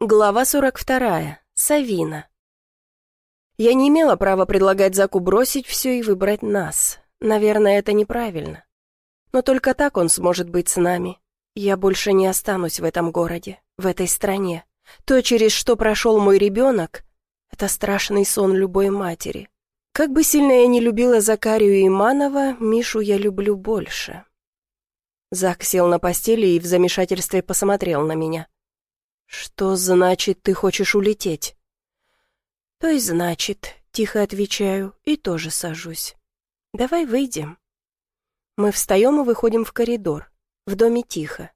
Глава 42. Савина. Я не имела права предлагать Заку бросить все и выбрать нас. Наверное, это неправильно. Но только так он сможет быть с нами. Я больше не останусь в этом городе, в этой стране. То, через что прошел мой ребенок, это страшный сон любой матери. Как бы сильно я не любила Закарию Иманова, Мишу я люблю больше. Зак сел на постели и в замешательстве посмотрел на меня. «Что значит, ты хочешь улететь?» «То есть значит», — тихо отвечаю и тоже сажусь. «Давай выйдем». Мы встаем и выходим в коридор. В доме тихо.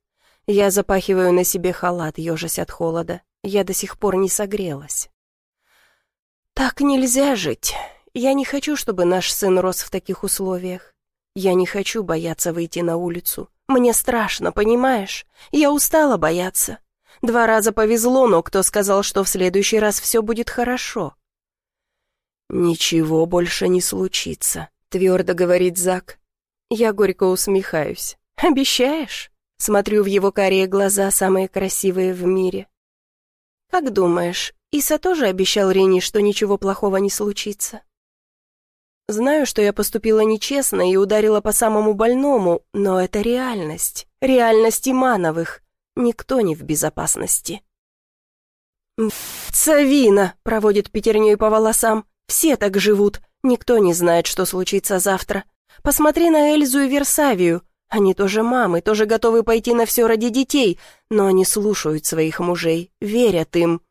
Я запахиваю на себе халат, ежась от холода. Я до сих пор не согрелась. «Так нельзя жить. Я не хочу, чтобы наш сын рос в таких условиях. Я не хочу бояться выйти на улицу. Мне страшно, понимаешь? Я устала бояться. Два раза повезло, но кто сказал, что в следующий раз все будет хорошо? «Ничего больше не случится», — твердо говорит Зак. Я горько усмехаюсь. «Обещаешь?» Смотрю в его карие глаза, самые красивые в мире. «Как думаешь, Иса тоже обещал Рене, что ничего плохого не случится?» Знаю, что я поступила нечестно и ударила по самому больному, но это реальность. Реальность Имановых. Никто не в безопасности. «Савина!» — проводит пятерней по волосам. «Все так живут. Никто не знает, что случится завтра. Посмотри на Эльзу и Версавию. Они тоже мамы, тоже готовы пойти на все ради детей, но они слушают своих мужей, верят им».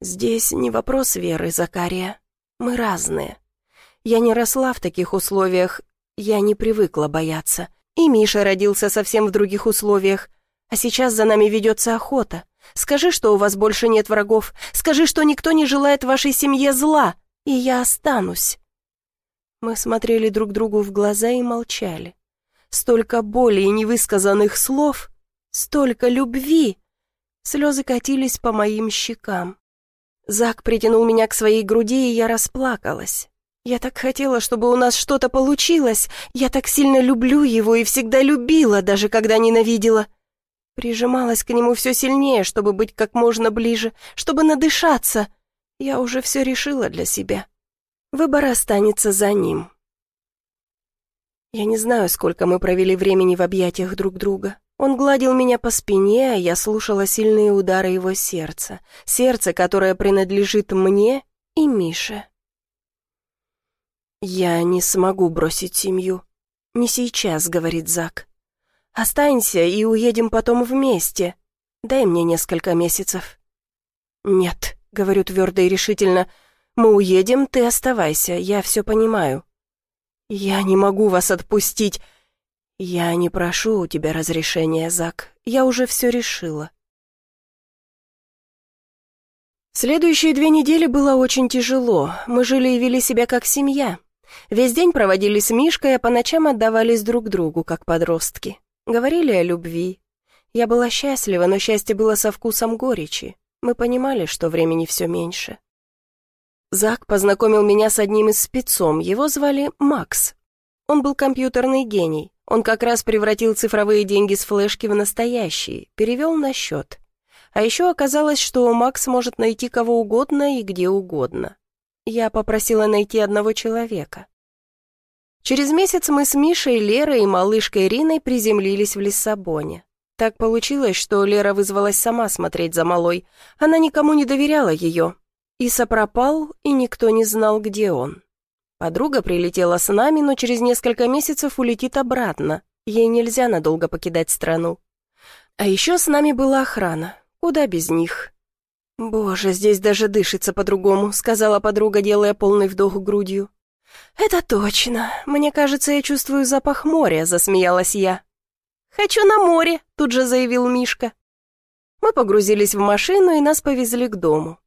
«Здесь не вопрос веры, Закария. Мы разные. Я не росла в таких условиях, я не привыкла бояться. И Миша родился совсем в других условиях. А сейчас за нами ведется охота. Скажи, что у вас больше нет врагов. Скажи, что никто не желает вашей семье зла, и я останусь». Мы смотрели друг другу в глаза и молчали. Столько боли и невысказанных слов, столько любви. Слезы катились по моим щекам. Зак притянул меня к своей груди, и я расплакалась. Я так хотела, чтобы у нас что-то получилось. Я так сильно люблю его и всегда любила, даже когда ненавидела. Прижималась к нему все сильнее, чтобы быть как можно ближе, чтобы надышаться. Я уже все решила для себя. Выбор останется за ним. Я не знаю, сколько мы провели времени в объятиях друг друга. Он гладил меня по спине, а я слушала сильные удары его сердца. Сердце, которое принадлежит мне и Мише. «Я не смогу бросить семью. Не сейчас», — говорит Зак. Останься и уедем потом вместе. Дай мне несколько месяцев». «Нет», — говорю твердо и решительно, — «мы уедем, ты оставайся, я все понимаю». «Я не могу вас отпустить». «Я не прошу у тебя разрешения, Зак, я уже все решила». Следующие две недели было очень тяжело. Мы жили и вели себя как семья. Весь день проводили с Мишкой, а по ночам отдавались друг другу, как подростки. Говорили о любви. Я была счастлива, но счастье было со вкусом горечи. Мы понимали, что времени все меньше. Зак познакомил меня с одним из спецом, его звали Макс. Он был компьютерный гений. Он как раз превратил цифровые деньги с флешки в настоящие, перевел на счет. А еще оказалось, что Макс может найти кого угодно и где угодно. Я попросила найти одного человека. Через месяц мы с Мишей, Лерой и малышкой Ириной приземлились в Лиссабоне. Так получилось, что Лера вызвалась сама смотреть за малой. Она никому не доверяла ее. Иса пропал, и никто не знал, где он. Подруга прилетела с нами, но через несколько месяцев улетит обратно. Ей нельзя надолго покидать страну. А еще с нами была охрана. Куда без них? «Боже, здесь даже дышится по-другому», — сказала подруга, делая полный вдох грудью. «Это точно. Мне кажется, я чувствую запах моря», — засмеялась я. «Хочу на море», — тут же заявил Мишка. Мы погрузились в машину и нас повезли к дому.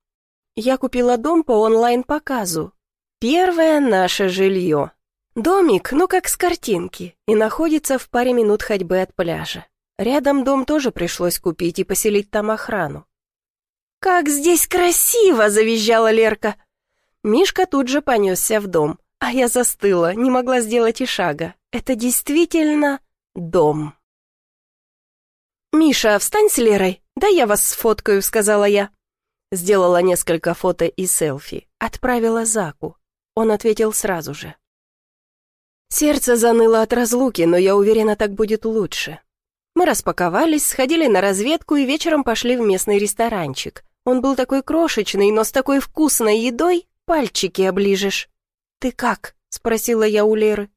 Я купила дом по онлайн-показу. Первое наше жилье. Домик, ну как с картинки, и находится в паре минут ходьбы от пляжа. Рядом дом тоже пришлось купить и поселить там охрану. «Как здесь красиво!» — завизжала Лерка. Мишка тут же понесся в дом. А я застыла, не могла сделать и шага. Это действительно дом. «Миша, встань с Лерой. «Да я вас сфоткаю», — сказала я. Сделала несколько фото и селфи. Отправила Заку. Он ответил сразу же. Сердце заныло от разлуки, но я уверена, так будет лучше. Мы распаковались, сходили на разведку и вечером пошли в местный ресторанчик. Он был такой крошечный, но с такой вкусной едой пальчики оближешь. «Ты как?» — спросила я у Леры.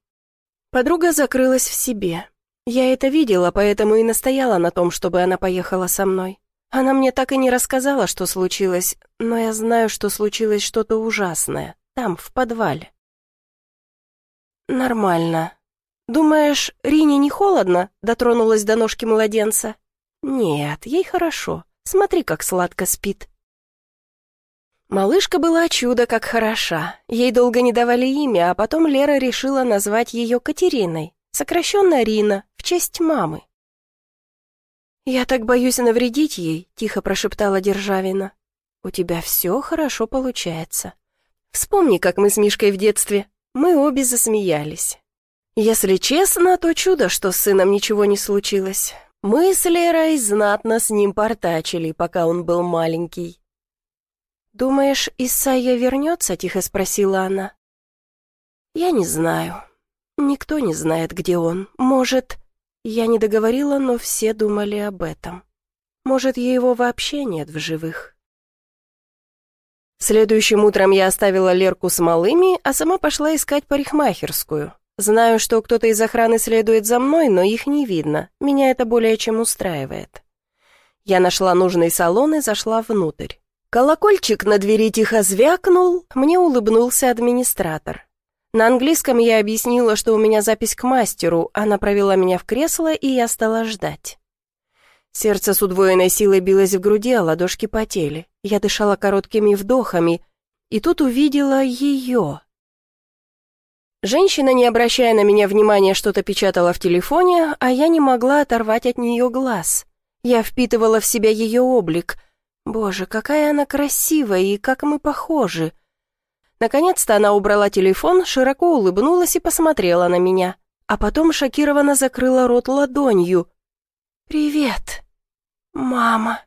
Подруга закрылась в себе. Я это видела, поэтому и настояла на том, чтобы она поехала со мной. Она мне так и не рассказала, что случилось, но я знаю, что случилось что-то ужасное, там, в подвале. «Нормально. Думаешь, Рине не холодно?» — дотронулась до ножки младенца. «Нет, ей хорошо. Смотри, как сладко спит». Малышка была чудо как хороша. Ей долго не давали имя, а потом Лера решила назвать ее Катериной, сокращенно Рина, в честь мамы. «Я так боюсь навредить ей», — тихо прошептала Державина. «У тебя все хорошо получается. Вспомни, как мы с Мишкой в детстве. Мы обе засмеялись. Если честно, то чудо, что с сыном ничего не случилось. Мы с Лерой знатно с ним портачили, пока он был маленький. «Думаешь, Исайя вернется?» — тихо спросила она. «Я не знаю. Никто не знает, где он. Может...» Я не договорила, но все думали об этом. Может, его вообще нет в живых. Следующим утром я оставила Лерку с малыми, а сама пошла искать парикмахерскую. Знаю, что кто-то из охраны следует за мной, но их не видно. Меня это более чем устраивает. Я нашла нужный салон и зашла внутрь. Колокольчик на двери тихо звякнул, мне улыбнулся администратор. На английском я объяснила, что у меня запись к мастеру, она провела меня в кресло, и я стала ждать. Сердце с удвоенной силой билось в груди, а ладошки потели. Я дышала короткими вдохами, и тут увидела ее. Женщина, не обращая на меня внимания, что-то печатала в телефоне, а я не могла оторвать от нее глаз. Я впитывала в себя ее облик. Боже, какая она красивая и как мы похожи. Наконец-то она убрала телефон, широко улыбнулась и посмотрела на меня, а потом шокированно закрыла рот ладонью. «Привет, мама».